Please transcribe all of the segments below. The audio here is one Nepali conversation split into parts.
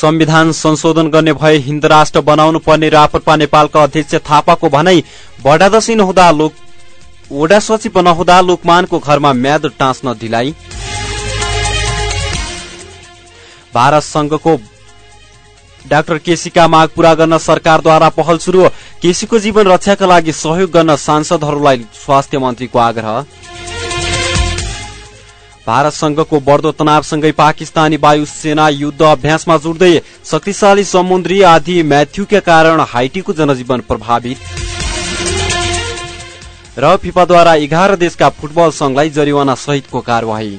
संविधान संशोधन गर्ने भए हिन्द राष्ट्र बनाउनु पर्ने रापरपा नेपालका अध्यक्ष थापाको भनाई बडादशी नहुँदा लोक वडा सचिव नहुँदा लोकमानको घरमा म्याद टाँच्न ढिलाइ। भारत संघको डाक्टर केसीका माग पूरा गर्न सरकारद्वारा पहल शुरू केसीको जीवन रक्षाका लागि सहयोग गर्न सांसदहरूलाई स्वास्थ्य मन्त्रीको आग्रह। भारत संघको बढ्दो तनावसँगै पाकिस्तानी वायुसेना युद्ध अभ्यासमा जुट्दै शक्तिशाली समुद्री आदि म्याथ्यूका कारण हाइटीको जनजीवन प्रभावित। र फिफाद्वारा एघार देशका फुटबल संघलाई जरिवाना सहितको कार्यवाही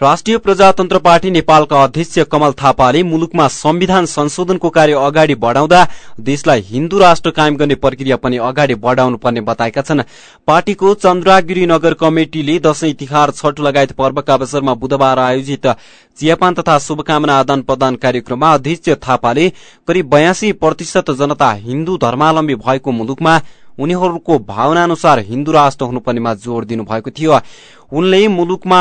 राष्ट्रिय प्रजातन्त्र पार्टी नेपालका अध्यक्ष कमल थापाले मुलुकमा संविधान संशोधनको कार्य अगाडि बढ़ाउँदा देशलाई हिन्दू राष्ट्र कायम गर्ने प्रक्रिया पनि अगाडि बढ़ाउनु पर्ने बताएका छन्। पार्टीको चन्द्रागिरी नगर कमिटिले दशैं तिहार छठ लगायत पर्वका अवसरमा बुधबार आयोजित चियापान तथा शुभकामना आदान प्रदान कार्यक्रममा अध्यक्ष थापाले करिब बयासी प्रतिशत जनता हिन्दू धर्मावलम्बी भएको मुलुकमा उनीहरूको भावना अनुसार हिन्दू राष्ट्र हुनुपर्नेमा जोड़ दिनुभएको थियो। उनले मुलुकमा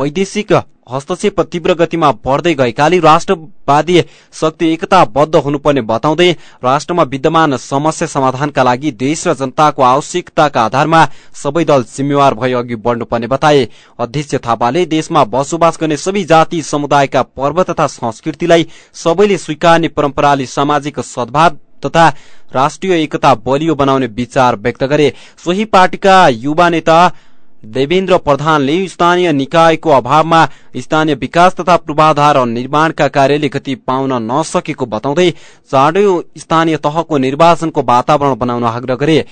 वैदेशिक हस्तक्षेप तीव्र गतिमा बढ़दै गएकाले राष्ट्रवादी शक्ति एकताबद्ध हुनुपर्ने बताउँदै राष्ट्रमा विद्यमान समस्या समाधानका लागि देश र जनताको आवश्यकताका आधारमा सबै दल जिम्मेवार भई अघि बढ़नुपर्ने बताए। अध्यक्ष थापाले देशमा बसोबास गर्ने सबै जाति समुदायका पर्व तथा संस्कृतिलाई सबैले स्वीकार्ने परम्पराले सामाजिक सद्भाव तथा राष्ट्रिय एकता बलियो बनाउने विचार व्यक्त गरे। सोही पार्टीका युवा नेता देवेन्द्र प्रधानले स्थानीय निकायको अभावमा स्थानीय विकास तथा पूर्वाधार निर्माणका कार्यले गति पाउन नसकेको बताउँदै चाँडै स्थानीय तहको निर्वाचनको वातावरण बनाउन आग्रह गरे।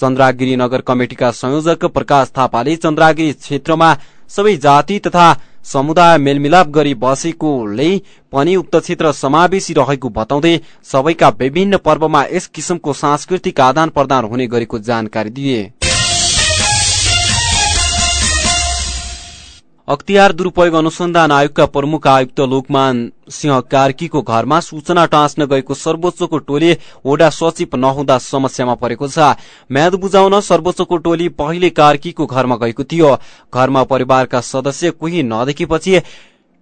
चन्द्रागिरी नगर कमिटिका संयोजक प्रकाश थापाले चन्द्रागिरी क्षेत्रमा सबै जाति तथा समुदाय मेलमिलाप गरी बसेकोले पनि उक्त क्षेत्र समावेशी रहेको बताउँदै सबैका विभिन्न पर्वमा यस किसिमको सांस्कृतिक आदान प्रदान हुने गरेको जानकारी दिए। अख्तियार दुरूपयोग अनुसन्धान आयोगका प्रमुख आयुक्त लोकमान सिंह कार्कीको घरमा सूचना टाँच्न गएको सर्वोच्चको टोली ओडा सचिव नहुँदा समस्यामा परेको छ। म्याद बुझाउन सर्वोच्चको टोली पहिले कार्कीको घरमा गएको थियो। घरमा परिवारका सदस्य कोही नदेखेपछि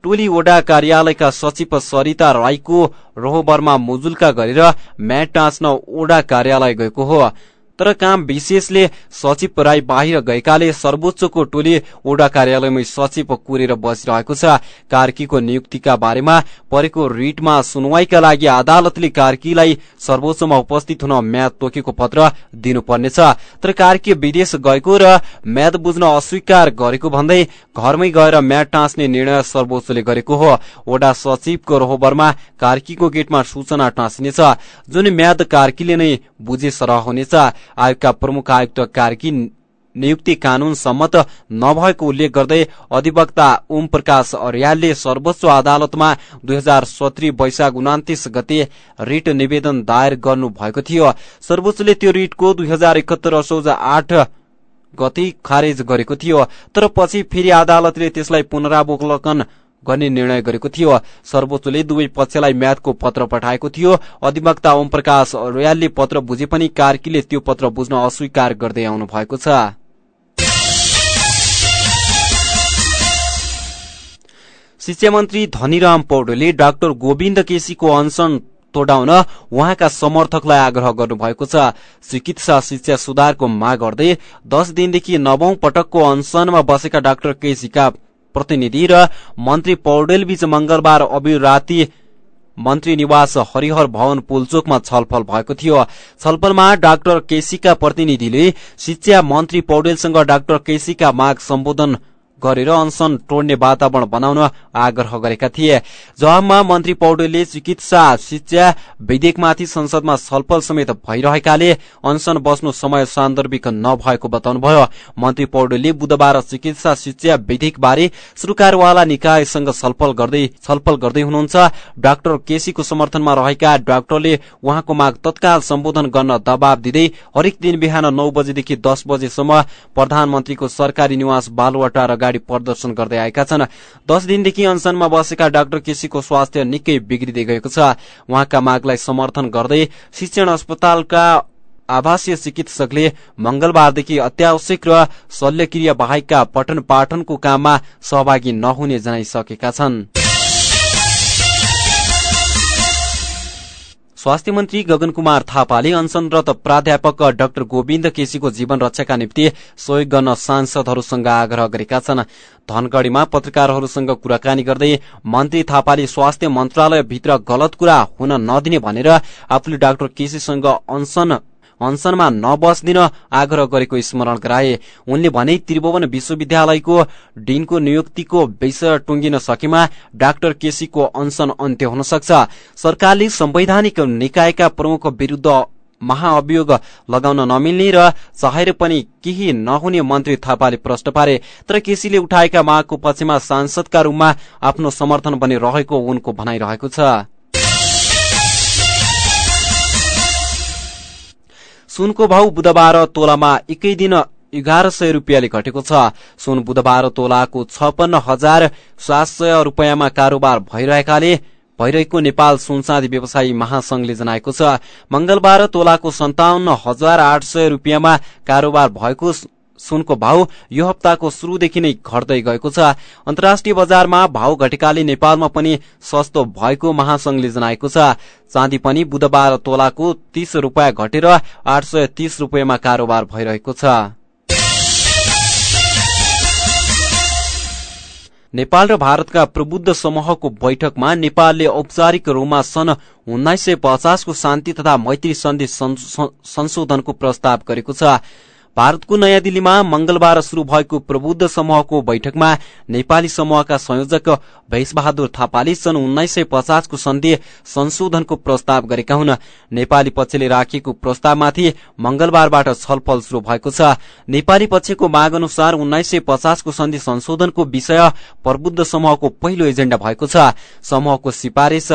टोली ओडा कार्यालयका सचिव सरिता राईको रोहबरमा मुजुल्का गरेर म्याद टाँच्न ओडा कार्यालय गएको हो। तर काम विशेषले सचिव राई बाहिर गएकाले सर्वोच्चको टोली ओडा कार्यालयमै सचिव कुरेर बसिरहेको छ। कार्कीको नियुक्तिका बारेमा परेको रिटमा सुनवाईका लागि अदालतले कार्कीलाई सर्वोच्चमा उपस्थित हुन म्याद तोकेको पत्र दिनुपर्नेछ। तर कार्की विदेश गएको र म्याद बुझ्न अस्वीकार गरेको भन्दै घरमै गएर म्याद टाँच्ने निर्णय सर्वोच्चले गरेको हो। ओडा सचिवको रोहबरमा कार्कीको गेटमा सूचना टाँसिनेछ जुन म्याद कार्कीले नै बुझे सरह हुनेछ। आयोगका प्रमुख आयुक्त कार्की नियुक्ति कानून सम्मत नभएको उल्लेख गर्दै अधिवक्ता ओम प्रकाश अर्यालले सर्वोच्च अदालतमा दुई हजार सत्री वैशाख उनातिस गते रिट निवेदन दायर गर्नु भएको थियो। सर्वोच्चले त्यो रिटको दुई हजार एकहत्तर असौज आठ गति खारेज गरेको थियो। तर पछि फेरि अदालतले त्यसलाई पुनरावलोकन गर्ने निर्णय गरेको थियो। सर्वोच्चले दुवै पक्षलाई म्यादको पत्र पठाएको थियो। अधिवक्ता ओम प्रकाश रोयालले पत्र बुझे पनि कार्कीले त्यो पत्र बुझ्न अस्वीकार गर्दै आउनु भएको छ। शिक्षा मन्त्री धनीराम पौडेलले डाक्टर गोविन्द केसीको अनसन तोडाउन उहाँका समर्थकलाई आग्रह गर्नुभएको छ। चिकित्सा शिक्षा सुधारको माग गर्दै दश दिनदेखि नवौं पटकको अनसनमा बसेका डाक्टर केसीका प्रतिनिधि र मन्त्री पौडेल बीच मंगलबार अबि राति मन्त्री निवास हरिहर भवन पुलचोकमा छलफल भएको थियो। छलफलमा डाक्टर केसीका प्रतिनिधिले शिक्षा मन्त्री पौडेलसँग डाक्टर केसीका माग सम्बोधन गरेर अनसन तोड्ने वातावरण बनाउन आग्रह गरेका थिए। जवाबमा मन्त्री पौडेलले चिकित्सा शिक्षा विधेयकमाथि संसदमा छलफल समेत भइरहेकाले अनसन बस्नु समय सान्दर्भिक नभएको बताउनुभयो। मन्त्री पौडेलले बुधबार चिकित्सा शिक्षा विधेयकबारे सरकारवाला निकायसँग छलफल गर्दै छलफल गर्दै हुनुहुन्छ। डाक्टर केसीको समर्थनमा रहेका डाक्टरले उहाँको माग तत्काल सम्बोधन गर्न दबाव दिँदै हरेक दिन बिहान नौ बजेदेखि दस बजेसम्म प्रधानमन्त्रीको सरकारी निवास बालुवाटार अगाडि प्रदर्शन गर्दै आएका छन्। दस दिनदेखि अनसनमा बसेका डाक्टर केसीको स्वास्थ्य निकै बिग्रिँदै गएको छ। उहाँका मागलाई समर्थन गर्दै शिक्षण अस्पतालका आवासीय चिकित्सकले मंगलबारदेखि अत्यावश्यक र शल्यक्रिया बाहेकका पठन पाठनको काममा सहभागी नहुने जनाइसकेका छनृ। स्वास्थ्य मन्त्री गगन कुमार थापाले अनसनरत प्राध्यापक डाक्टर गोविन्द केसीको जीवन रक्षाका निम्ति सहयोग गर्न सांसदहरूसँग आग्रह गरेका छन्। धनगढ़ीमा पत्रकारहरूसँग कुराकानी गर्दै मन्त्री थापाले स्वास्थ्य मन्त्रालयभित्र गलत कुरा हुन नदिने भनेर आफूले डाक्टर केसीसँग अनसन अनसनमा नबस्दिन आग्रह गरेको स्मरण गराए। उनले भने त्रिभुवन विश्वविद्यालयको डिनको नियुक्तिको विषय टुङ्गिन सकेमा डाक्टर केसीको अनसन अन्त्य हुन सक्छ। सरकारले संवैधानिक निकायका प्रमुख विरूद्ध महाअभियोग लगाउन नमिल्ने र चाहेर पनि केही नहुने मन्त्री थापाले प्रश्न पारे तर केसीले उठाएका मागको पक्षमा सांसदका रूपमा आफ्नो समर्थन पनि रहेको उनको भनाइरहेको छ। सुनको भाउ बुधबार तोलामा एकै दिन एघार सय रुपियाँले घटेको छ। सुन बुधबार तोलाको छपन्न हजार सात सय रुपियाँमा कारोबार भइरहेकाले भइरहेको नेपाल सुनसादी व्यवसायी महासंघले जनाएको छ। मंगलबार तोलाको सन्ताउन्न हजार आठ सय रुपियाँमा कारोबार भएको सुनको भाव यो हप्ताको शुरूदेखि नै घट्दै गएको छ। अन्तर्राष्ट्रिय बजारमा भाव घटेकाले नेपालमा पनि सस्तो भएको महासंघले जनाएको छ। चाँदी पनि बुधबार तोलाको तीस रूपियाँ घटेर आठ सय तीस रूपियाँमा कारोबार भइरहेको छ। नेपाल र भारतका प्रबुद्ध समूहको बैठकमा नेपालले औपचारिक रूपमा सन् उन्नाइस सय पचासको शान्ति तथा मैत्री सन्धि संशोधनको प्रस्ताव गरेको छ। भारतको नयाँ दिल्लीमा मंगलबार शुरू भएको प्रबुद्ध समूहको बैठकमा नेपाली समूहका संयोजक भैषबहादुर थापाले सन् उन्नाइस सय पचासको सन्धि संशोधनको प्रस्ताव गरेका हुन्। नेपाली पक्षले राखेको प्रस्तावमाथि मंगलबारबाट छलफल शुरू भएको छ। नेपाली पक्षको माग अनुसार उन्नाइस सय पचासको सन्धि संशोधनको विषय प्रबुद्ध समूहको पहिलो एजेण्डा भएको छ। समूहको सिफारिश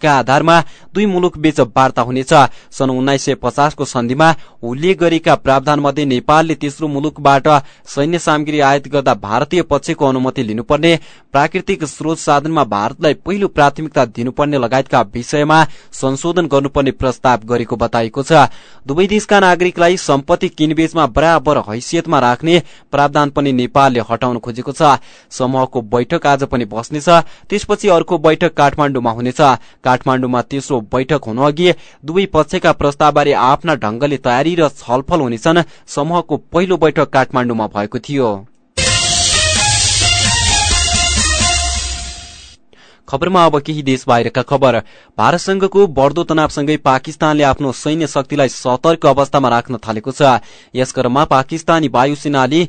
का आधारमा दुई मुलुक बीच वार्ता हुनेछ। सन् उन्नाइस सय पचासको सन्धिमा उल्लेख गरेका प्रावधान मध्ये नेपालले तेस्रो मुलुकबाट सैन्य सामग्री आयात गर्दा भारतीय पक्षको अनुमति लिनुपर्ने प्राकृतिक स्रोत साधनमा भारतलाई पहिलो प्राथमिकता दिनुपर्ने लगायतका विषयमा संशोधन गर्नुपर्ने प्रस्ताव गरेको बताइएको छ। दुवै देशका नागरिकलाई सम्पत्ति किनबेचमा बराबर हैसियतमा राख्ने प्रावधान पनि नेपालले हटाउन खोजेको छ। समूहको बैठक आज पनि बस्नेछ। त्यसपछि अर्को बैठक काठमाण्डुमा हुनेछ। काठमाण्डुमा तेस्रो बैठक हुनु अघि दुवै पक्षका प्रस्तावबारे आफ्ना ढंगले तयारी र छलफल हुनेछन्। समूहको पहिलो बैठक काठमाण्डुमा भएको थियो। खबरमा अब केही देश बाहिरका खबर। भारतसँगको बढ्दो तनावसँगै पाकिस्तानले आफ्नो सैन्य शक्तिलाई सतर्क अवस्थामा राख्न थालेको छ। यस क्रममा पाकिस्तानी वायुसेनाले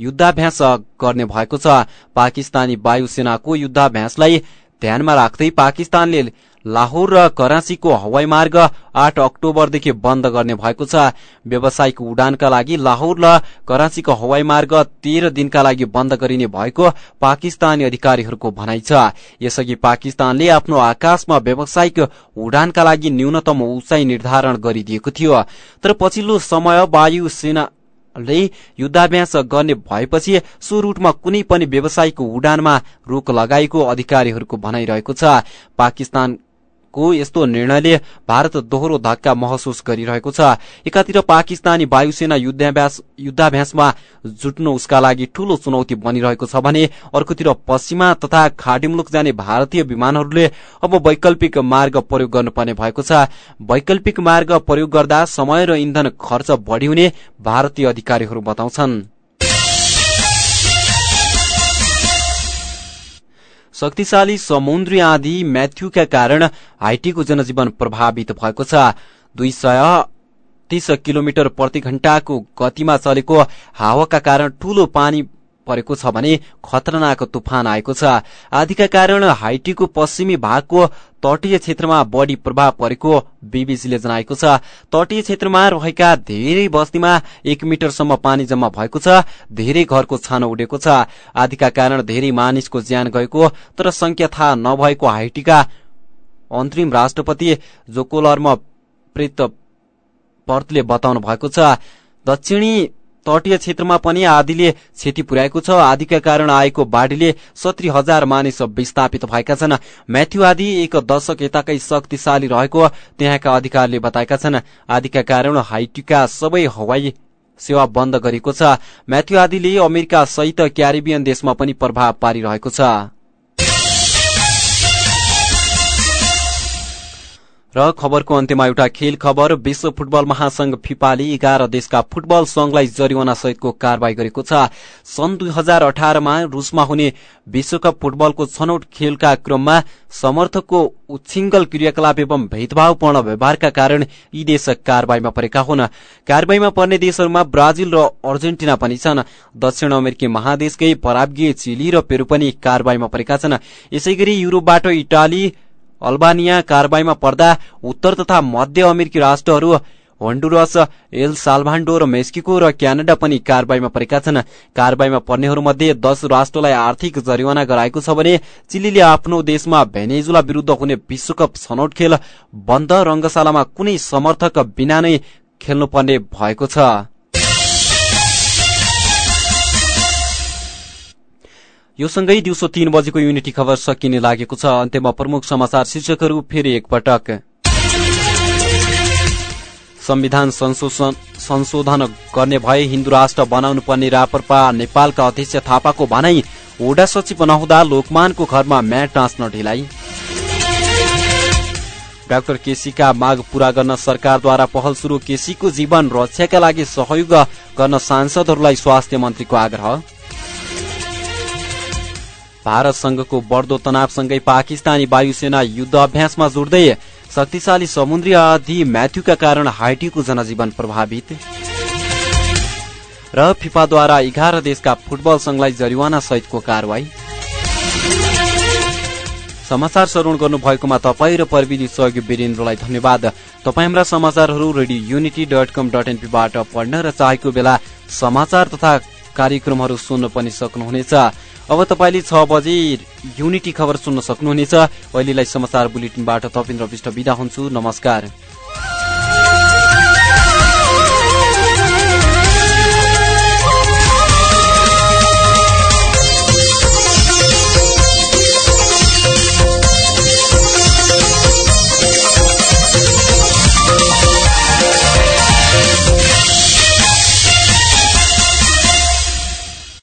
युद्धाभ्यास गर्ने भएको छ। पाकिस्तानी वायुसेनाको युद्धाभ्यासलाई ध्यानमा राख्दै पाकिस्तानले लाहोर र कराँचीको हवाई मार्ग आठ अक्टोबरदेखि बन्द गर्ने भएको छ। व्यावसायिक उडानका लागि लाहोर र कराँचीको हवाई मार्ग तेह्र दिनका लागि बन्द गरिने भएको पाकिस्तानी अधिकारीहरूको भनाइ छ। यसअघि पाकिस्तानले आफ्नो आकाशमा व्यावसायिक उडानका लागि न्यूनतम उचाइ निर्धारण गरिदिएको थियो। तर पछिल्लो समय वायु सेना ले युद्धाभ्यास गर्ने भएपछि सो रूटमा कुनै पनि व्यावसायिक उडानमा रोक लगाएको अधिकारीहरूको भनाइरहेको छ। पाकिस्तान को यस्तो निर्णयले भारत दोहोरो धक्का महसुस गरिरहेको छ। एकातिर पाकिस्तानी वायुसेना युद्धाभ्यासमा जुट्नु उसका लागि ठूलो चुनौती बनिरहेको छ भने अर्कोतिर पश्चिमा तथा खाडी मुलुक जाने भारतीय विमानहरूले अब वैकल्पिक मार्ग प्रयोग गर्नुपर्ने भएको छ। वैकल्पिक मार्ग प्रयोग गर्दा समय र इन्धन खर्च बढ़ी हुने भारतीय अधिकारीहरू बताउँछन्। शक्तिशाली समुद्री आँधी म्याथ्यूका कारण हाइटीको जनजीवन प्रभावित भएको छ। दुई सय तीस किलोमिटर प्रति घण्टाको गतिमा चलेको हावाका कारण ठूलो पानी परेको छ भने खतरनाक तुफान आएको छ। आदिका कारण हाइटीको पश्चिमी भागको तटीय क्षेत्रमा बढ़ी प्रभाव परेको बीबीसीले जनाएको छ। तटीय क्षेत्रमा रहेका धेरै बस्तीमा एक मिटरसम्म पानी जम्मा भएको छ। धेरै घरको छानो उडेको छ। आदिका कारण धेरै मानिसको ज्यान गएको तर संख्या थाहा नभएको हाइटीका अन्तरिम राष्ट्रपति जोकोलर्म प्रेत पर्तले बताउनु भएको छ। दक्षिणी तटीय क्षेत्रमा पनि आधीले क्षति पुर्याएको छ। आदिका कारण आएको बाढ़ीले सत्री हजार मानिस विस्थापित भएका छन्। म्याथ्यू आदि एक दशक यताकै शक्तिशाली रहेको त्यहाँका अधिकारीले बताएका छन्। आदिका कारण हाइटीका सबै हवाई सेवा बन्द गरेको छ। म्याथ्यू आदिले अमेरिका सहित क्यारिबियन देशमा पनि प्रभाव पारिरहेको छ। र खबरको अन्त्यमा एउटा खेल खबर। विश्व फुटबल महासंघ फिपाले एघार देशका फुटबल संघलाई जरिवाना सहितको कार्यवाही गरेको छ। सन् दुई हजार अठारमा रूसमा हुने विश्वकप फुटबलको छनौट खेलका क्रममा समर्थकको उच्छिङ्गल क्रियाकलाप एवं भेदभावपूर्ण व्यवहारका कारण यी देश कार्यवाहीमा परेका हुन्। कार्यवाहीमा पर्ने देशहरूमा ब्राजिल र अर्जेन्टिना पनि छन्। दक्षिण अमेरिकी महादेशकै पराग्वे चिली र पेरू पनि कार्यवाहीमा परेका छन्। यसै गरी युरोपबाट इटाली अल्बानिया कारबाहीमा पर्दा उत्तर तथा मध्य अमेरिकी राष्ट्रहरू होन्डुरस एल साल्भान्डो मेस्किको र क्यानाडा पनि कारवाहीमा परेका छन्। कारवाहीमा पर्नेहरूमध्ये दश राष्ट्रलाई आर्थिक जरिवाना गराएको छ भने चिलीले आफ्नो देशमा भेनेजुला विरूद्ध हुने विश्वकप छनौट खेल बन्द रंगशालामा कुनै समर्थक बिना नै खेल्नुपर्ने भएको छ। यो सँगै दिउँसो तीन बजेको युनिटी खबर सकिने लागेको छ। अन्त्यमा प्रमुख समाचार शीर्षकहरू फेरि एकपटक। संविधान संशोधन गर्ने भए हिन्दू राष्ट्र बनाउनु पर्ने रापरपा नेपालका अध्यक्ष थापाको भनाई ओडा सचिव नहुँदा लोकमानको घरमा म्याट टाँच्न ढिलाइ। डाक्टर केसीका माग पूरा गर्न सरकारद्वारा पहल शुरू केसीको जीवन रक्षाका लागि सहयोग गर्न सांसदहरूलाई स्वास्थ्य मन्त्रीको आग्रह। भारतसँगको बढ्दो तनावसँगै पाकिस्तानी वायुसेना युद्ध अभ्यासमा जोड्दै शक्तिशाली समुद्री आधि म्याथ्यूका कारण हाइटीको जनजीवन प्रभावित। र फिफाद्वारा एघार देशका फुटबल संघलाई जरिवाना सहितको कारवाही। समाचार श्रवण गर्नु भएकोमा तपाईँ र प्रविधि सहयोगी वीरेन्द्रलाई धन्यवाद। तपाईँ हाम्रा समाचारहरू radio unity dot com dot एनपीबाट पढ्न र चाहेको बेला समाचार तथा कार्यक्रमहरू सुन्न पनि सक्नुहुनेछ। अब तपाईँले छ बजे युनिटी खबर सुन्न सक्नुहुनेछ। अहिलेलाई समाचार बुलेटिनबाट तपेन्द्र विष्ट विदा हुन्छु। नमस्कार।